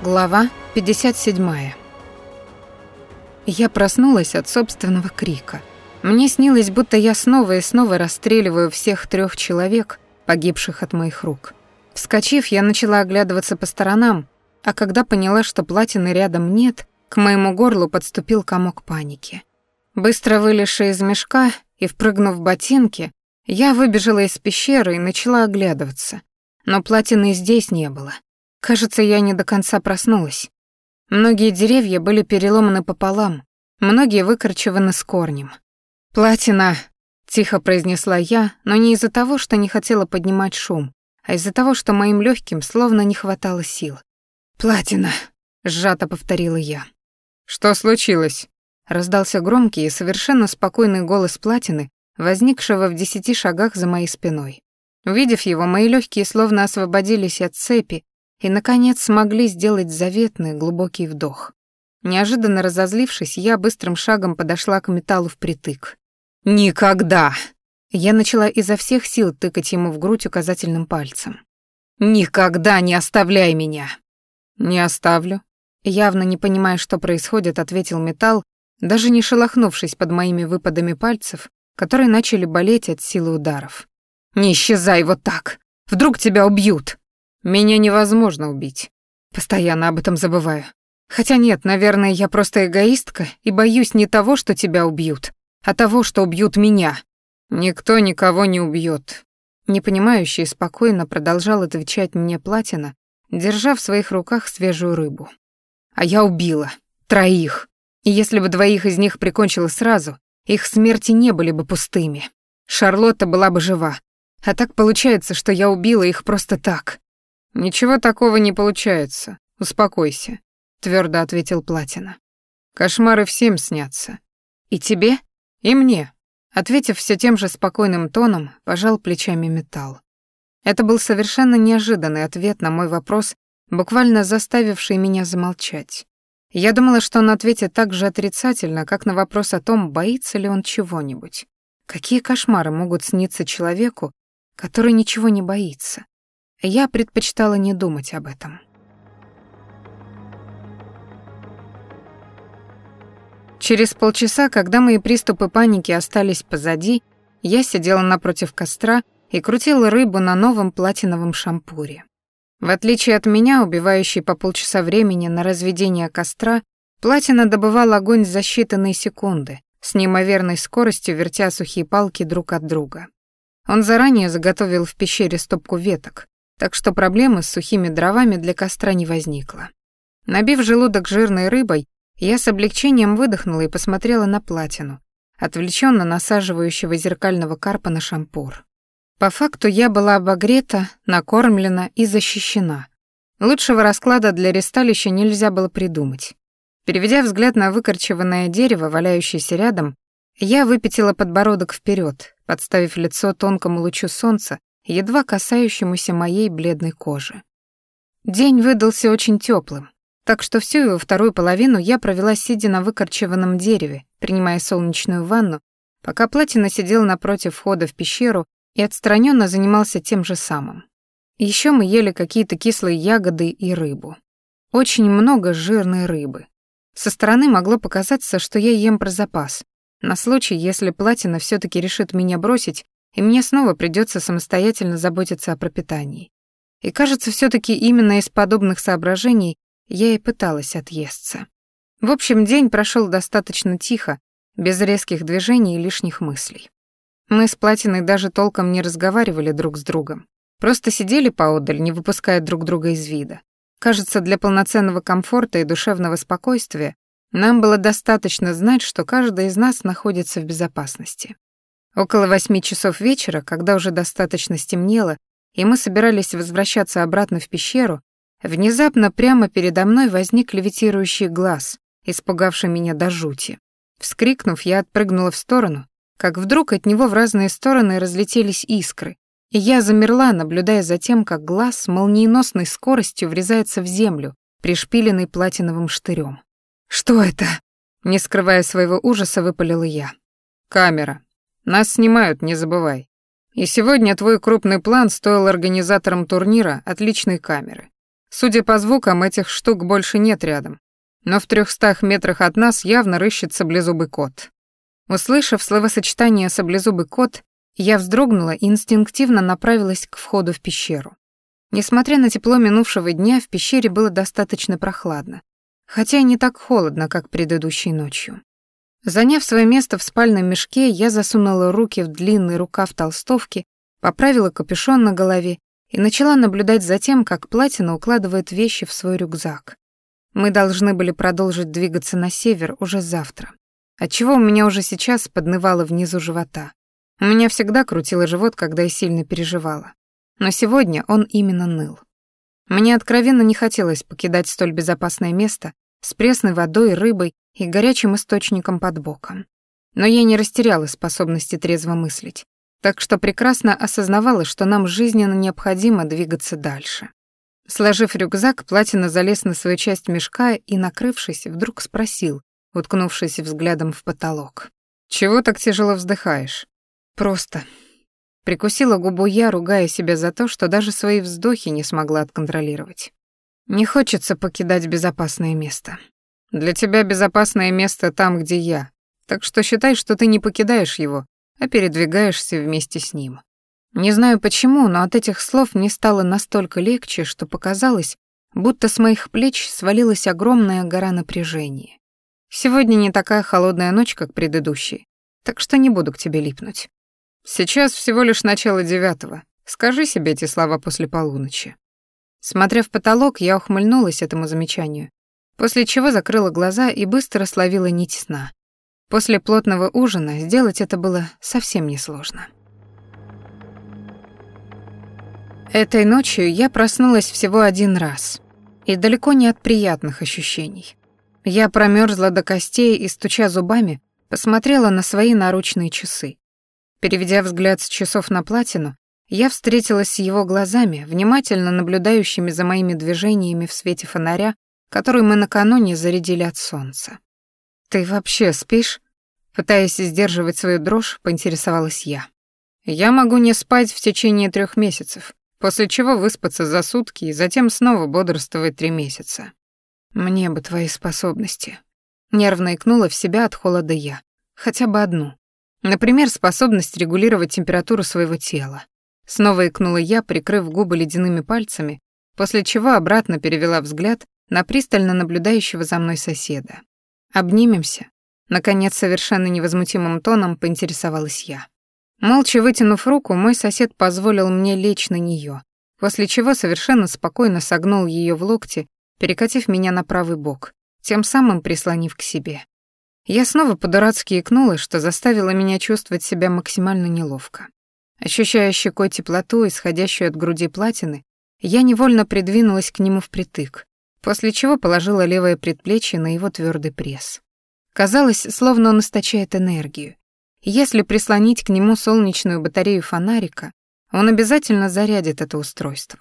Глава 57. Я проснулась от собственного крика. Мне снилось, будто я снова и снова расстреливаю всех трех человек, погибших от моих рук. Вскочив, я начала оглядываться по сторонам, а когда поняла, что платины рядом нет, к моему горлу подступил комок паники. Быстро вылезшая из мешка и впрыгнув в ботинки, я выбежала из пещеры и начала оглядываться. Но платины здесь не было. Кажется, я не до конца проснулась. Многие деревья были переломаны пополам, многие выкорчеваны с корнем. «Платина!» — тихо произнесла я, но не из-за того, что не хотела поднимать шум, а из-за того, что моим легким словно не хватало сил. «Платина!» — сжато повторила я. «Что случилось?» — раздался громкий и совершенно спокойный голос Платины, возникшего в десяти шагах за моей спиной. Увидев его, мои легкие словно освободились от цепи и, наконец, смогли сделать заветный глубокий вдох. Неожиданно разозлившись, я быстрым шагом подошла к металлу впритык. «Никогда!» Я начала изо всех сил тыкать ему в грудь указательным пальцем. «Никогда не оставляй меня!» «Не оставлю», явно не понимая, что происходит, ответил металл, даже не шелохнувшись под моими выпадами пальцев, которые начали болеть от силы ударов. «Не исчезай вот так! Вдруг тебя убьют!» Меня невозможно убить. Постоянно об этом забываю. Хотя нет, наверное, я просто эгоистка и боюсь не того, что тебя убьют, а того, что убьют меня. Никто никого не убьет. Непонимающе и спокойно продолжал отвечать мне Платина, держа в своих руках свежую рыбу. А я убила. Троих. И если бы двоих из них прикончила сразу, их смерти не были бы пустыми. Шарлотта была бы жива. А так получается, что я убила их просто так. «Ничего такого не получается. Успокойся», — твердо ответил Платина. «Кошмары всем снятся. И тебе? И мне». Ответив все тем же спокойным тоном, пожал плечами металл. Это был совершенно неожиданный ответ на мой вопрос, буквально заставивший меня замолчать. Я думала, что он ответит так же отрицательно, как на вопрос о том, боится ли он чего-нибудь. Какие кошмары могут сниться человеку, который ничего не боится? Я предпочитала не думать об этом. Через полчаса, когда мои приступы паники остались позади, я сидела напротив костра и крутила рыбу на новом платиновом шампуре. В отличие от меня, убивающей по полчаса времени на разведение костра, платина добывал огонь за считанные секунды, с неимоверной скоростью вертя сухие палки друг от друга. Он заранее заготовил в пещере стопку веток, так что проблемы с сухими дровами для костра не возникло. Набив желудок жирной рыбой, я с облегчением выдохнула и посмотрела на платину, отвлеченно насаживающего зеркального карпа на шампур. По факту я была обогрета, накормлена и защищена. Лучшего расклада для ресталища нельзя было придумать. Переведя взгляд на выкорчеванное дерево, валяющееся рядом, я выпятила подбородок вперед, подставив лицо тонкому лучу солнца, едва касающемуся моей бледной кожи. День выдался очень теплым, так что всю его вторую половину я провела сидя на выкорчеванном дереве, принимая солнечную ванну, пока Платина сидел напротив входа в пещеру и отстраненно занимался тем же самым. Еще мы ели какие-то кислые ягоды и рыбу. Очень много жирной рыбы. Со стороны могло показаться, что я ем про запас, на случай, если Платина все таки решит меня бросить и мне снова придется самостоятельно заботиться о пропитании. И кажется, все таки именно из подобных соображений я и пыталась отъесться. В общем, день прошел достаточно тихо, без резких движений и лишних мыслей. Мы с Платиной даже толком не разговаривали друг с другом. Просто сидели поодаль, не выпуская друг друга из вида. Кажется, для полноценного комфорта и душевного спокойствия нам было достаточно знать, что каждый из нас находится в безопасности. Около восьми часов вечера, когда уже достаточно стемнело, и мы собирались возвращаться обратно в пещеру, внезапно прямо передо мной возник левитирующий глаз, испугавший меня до жути. Вскрикнув, я отпрыгнула в сторону, как вдруг от него в разные стороны разлетелись искры, и я замерла, наблюдая за тем, как глаз с молниеносной скоростью врезается в землю, пришпиленный платиновым штырем. «Что это?» Не скрывая своего ужаса, выпалила я. «Камера», нас снимают, не забывай. И сегодня твой крупный план стоил организаторам турнира отличной камеры. Судя по звукам, этих штук больше нет рядом. Но в трехстах метрах от нас явно рыщет саблезубый кот. Услышав словосочетание «саблезубый кот», я вздрогнула и инстинктивно направилась к входу в пещеру. Несмотря на тепло минувшего дня, в пещере было достаточно прохладно, хотя и не так холодно, как предыдущей ночью. Заняв свое место в спальном мешке, я засунула руки в длинный рукав толстовки, поправила капюшон на голове и начала наблюдать за тем, как Платина укладывает вещи в свой рюкзак. Мы должны были продолжить двигаться на север уже завтра отчего у меня уже сейчас поднывало внизу живота. У меня всегда крутило живот, когда я сильно переживала. Но сегодня он именно ныл. Мне откровенно не хотелось покидать столь безопасное место с пресной водой, рыбой и горячим источником под боком. Но я не растеряла способности трезво мыслить, так что прекрасно осознавала, что нам жизненно необходимо двигаться дальше. Сложив рюкзак, Платина залез на свою часть мешка и, накрывшись, вдруг спросил, уткнувшись взглядом в потолок. «Чего так тяжело вздыхаешь?» «Просто». Прикусила губу я, ругая себя за то, что даже свои вздохи не смогла отконтролировать. «Не хочется покидать безопасное место. Для тебя безопасное место там, где я, так что считай, что ты не покидаешь его, а передвигаешься вместе с ним». Не знаю почему, но от этих слов мне стало настолько легче, что показалось, будто с моих плеч свалилась огромная гора напряжения. Сегодня не такая холодная ночь, как предыдущие, так что не буду к тебе липнуть. Сейчас всего лишь начало девятого. Скажи себе эти слова после полуночи. Смотря в потолок, я ухмыльнулась этому замечанию, после чего закрыла глаза и быстро словила нить сна. После плотного ужина сделать это было совсем несложно. Этой ночью я проснулась всего один раз, и далеко не от приятных ощущений. Я промерзла до костей и, стуча зубами, посмотрела на свои наручные часы. Переведя взгляд с часов на платину, я встретилась с его глазами, внимательно наблюдающими за моими движениями в свете фонаря, который мы накануне зарядили от солнца. «Ты вообще спишь?» Пытаясь сдерживать свою дрожь, поинтересовалась я. «Я могу не спать в течение трех месяцев, после чего выспаться за сутки и затем снова бодрствовать три месяца. Мне бы твои способности. Нервно икнула в себя от холода я. Хотя бы одну. Например, способность регулировать температуру своего тела. Снова икнула я, прикрыв губы ледяными пальцами, после чего обратно перевела взгляд на пристально наблюдающего за мной соседа. «Обнимемся?» Наконец, совершенно невозмутимым тоном поинтересовалась я. Молча вытянув руку, мой сосед позволил мне лечь на нее, после чего совершенно спокойно согнул ее в локте перекатив меня на правый бок, тем самым прислонив к себе. Я снова по-дурацки икнула, что заставило меня чувствовать себя максимально неловко. Ощущая щекой теплоту, исходящую от груди платины, я невольно придвинулась к нему впритык, после чего положила левое предплечье на его твердый пресс. Казалось, словно он источает энергию. Если прислонить к нему солнечную батарею фонарика, он обязательно зарядит это устройство.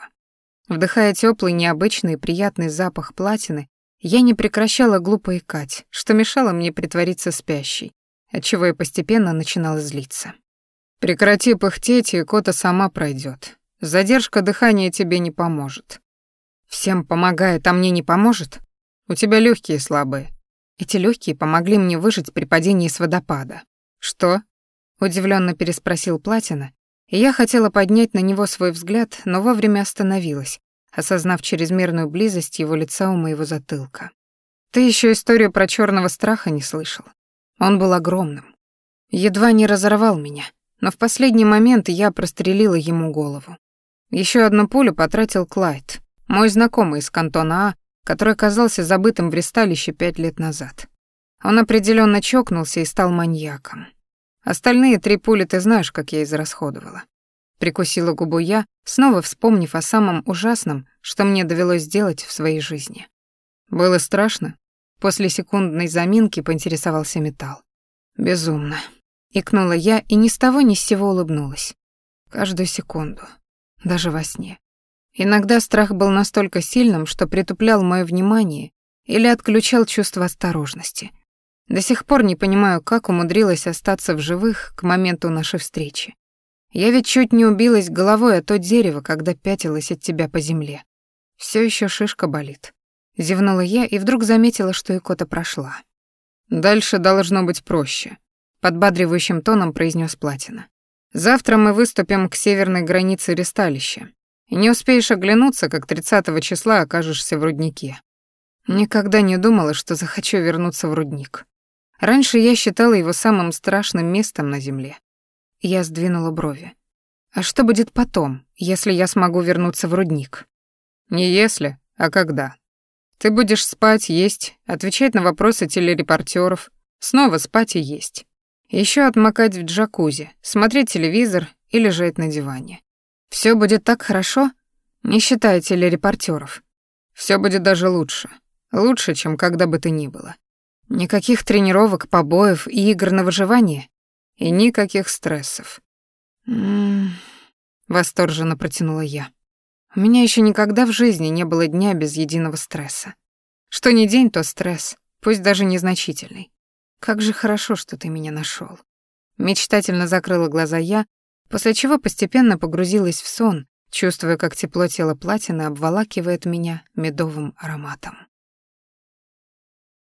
Вдыхая теплый, необычный и приятный запах платины, я не прекращала глупо икать, что мешало мне притвориться спящей, отчего я постепенно начинала злиться. «Прекрати пыхтеть, и кота сама пройдет. Задержка дыхания тебе не поможет». «Всем помогает, а мне не поможет? У тебя легкие слабые». Эти легкие помогли мне выжить при падении с водопада. «Что?» — удивленно переспросил Платина, я хотела поднять на него свой взгляд, но вовремя остановилась, осознав чрезмерную близость его лица у моего затылка. Ты еще историю про черного страха не слышал. Он был огромным. Едва не разорвал меня, но в последний момент я прострелила ему голову. Еще одну пулю потратил Клайд, мой знакомый из кантона А, который оказался забытым в ресталище пять лет назад. Он определенно чокнулся и стал маньяком. Остальные три пули ты знаешь, как я израсходовала. Прикусила губу я, снова вспомнив о самом ужасном, что мне довелось сделать в своей жизни. Было страшно. После секундной заминки поинтересовался металл. Безумно. Икнула я и ни с того ни с сего улыбнулась. Каждую секунду. Даже во сне. Иногда страх был настолько сильным, что притуплял мое внимание или отключал чувство осторожности. До сих пор не понимаю, как умудрилась остаться в живых к моменту нашей встречи. Я ведь чуть не убилась головой о то дерево, когда пятилась от тебя по земле. Все еще шишка болит. Зевнула я и вдруг заметила, что икота прошла. Дальше должно быть проще, подбадривающим тоном произнес Платина. Завтра мы выступим к северной границе ресталища. И не успеешь оглянуться, как 30 числа окажешься в руднике. Никогда не думала, что захочу вернуться в рудник. Раньше я считала его самым страшным местом на земле. Я сдвинула брови. А что будет потом, если я смогу вернуться в рудник? Не если, а когда. Ты будешь спать, есть, отвечать на вопросы телерепортеров, снова спать и есть. Еще отмокать в джакузи, смотреть телевизор и лежать на диване. Все будет так хорошо, не считая телерепортеров. Все будет даже лучше. Лучше, чем когда бы ты ни было. Никаких тренировок, побоев и игр на выживание. И никаких стрессов. М-м, восторженно протянула я. У меня еще никогда в жизни не было дня без единого стресса. Что не день, то стресс, пусть даже незначительный. Как же хорошо, что ты меня нашел. Мечтательно закрыла глаза я, после чего постепенно погрузилась в сон, чувствуя, как тепло тела платины обволакивает меня медовым ароматом.